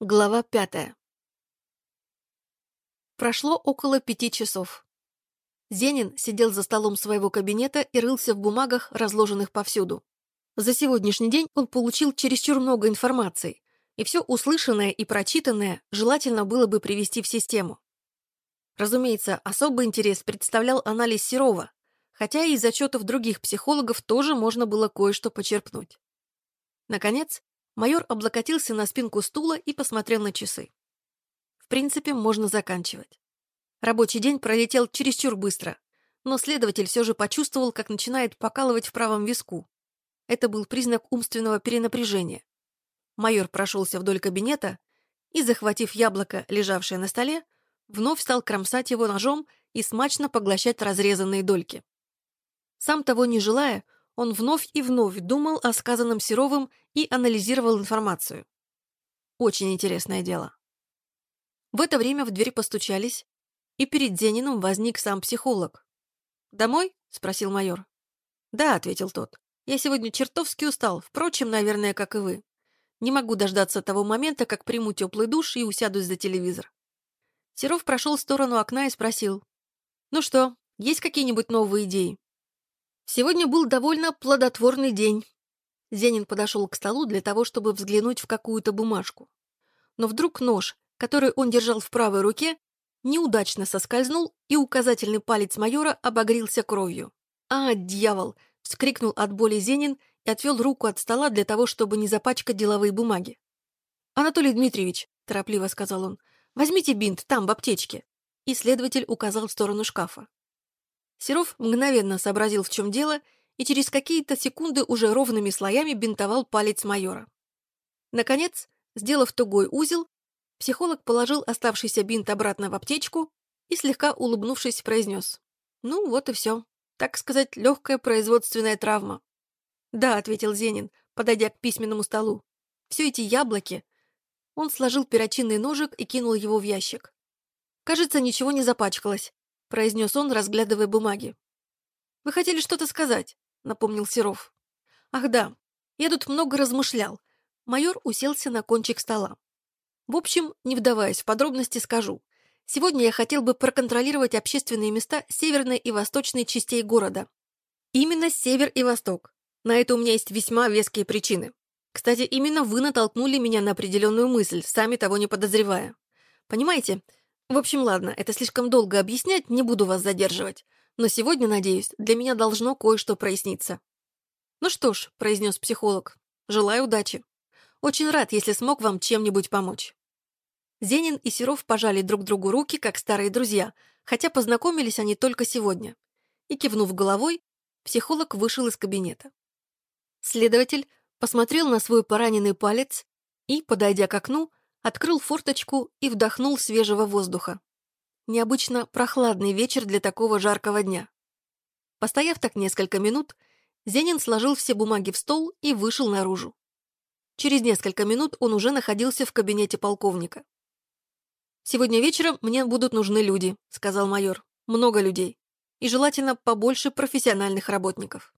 Глава пятая. Прошло около пяти часов. Зенин сидел за столом своего кабинета и рылся в бумагах, разложенных повсюду. За сегодняшний день он получил чересчур много информации, и все услышанное и прочитанное желательно было бы привести в систему. Разумеется, особый интерес представлял анализ Серова, хотя и из отчетов других психологов тоже можно было кое-что почерпнуть. Наконец, Майор облокотился на спинку стула и посмотрел на часы. В принципе, можно заканчивать. Рабочий день пролетел чересчур быстро, но следователь все же почувствовал, как начинает покалывать в правом виску. Это был признак умственного перенапряжения. Майор прошелся вдоль кабинета и, захватив яблоко, лежавшее на столе, вновь стал кромсать его ножом и смачно поглощать разрезанные дольки. Сам того не желая, он вновь и вновь думал о сказанном Серовым и анализировал информацию. Очень интересное дело. В это время в дверь постучались, и перед Зениным возник сам психолог. «Домой?» — спросил майор. «Да», — ответил тот. «Я сегодня чертовски устал, впрочем, наверное, как и вы. Не могу дождаться того момента, как приму теплый душ и усядусь за телевизор». Серов прошел в сторону окна и спросил. «Ну что, есть какие-нибудь новые идеи?» Сегодня был довольно плодотворный день. Зенин подошел к столу для того, чтобы взглянуть в какую-то бумажку. Но вдруг нож, который он держал в правой руке, неудачно соскользнул, и указательный палец майора обогрелся кровью. «А, дьявол!» — вскрикнул от боли Зенин и отвел руку от стола для того, чтобы не запачкать деловые бумаги. «Анатолий Дмитриевич», — торопливо сказал он, — «возьмите бинт, там, в аптечке». И следователь указал в сторону шкафа. Серов мгновенно сообразил, в чем дело, и через какие-то секунды уже ровными слоями бинтовал палец майора. Наконец, сделав тугой узел, психолог положил оставшийся бинт обратно в аптечку и, слегка улыбнувшись, произнес. «Ну, вот и все. Так сказать, легкая производственная травма». «Да», — ответил Зенин, подойдя к письменному столу. «Все эти яблоки...» Он сложил перочинный ножик и кинул его в ящик. Кажется, ничего не запачкалось, — произнес он, разглядывая бумаги. «Вы хотели что-то сказать?» — напомнил Серов. «Ах да, я тут много размышлял». Майор уселся на кончик стола. «В общем, не вдаваясь в подробности, скажу. Сегодня я хотел бы проконтролировать общественные места северной и восточной частей города. Именно север и восток. На это у меня есть весьма веские причины. Кстати, именно вы натолкнули меня на определенную мысль, сами того не подозревая. Понимаете, в общем, ладно, это слишком долго объяснять, не буду вас задерживать. Но сегодня, надеюсь, для меня должно кое-что проясниться. Ну что ж, произнес психолог, желаю удачи. Очень рад, если смог вам чем-нибудь помочь. Зенин и Серов пожали друг другу руки, как старые друзья, хотя познакомились они только сегодня. И, кивнув головой, психолог вышел из кабинета. Следователь посмотрел на свой пораненный палец и, подойдя к окну, открыл форточку и вдохнул свежего воздуха. Необычно прохладный вечер для такого жаркого дня. Постояв так несколько минут, Зенин сложил все бумаги в стол и вышел наружу. Через несколько минут он уже находился в кабинете полковника. «Сегодня вечером мне будут нужны люди», — сказал майор. «Много людей. И желательно побольше профессиональных работников».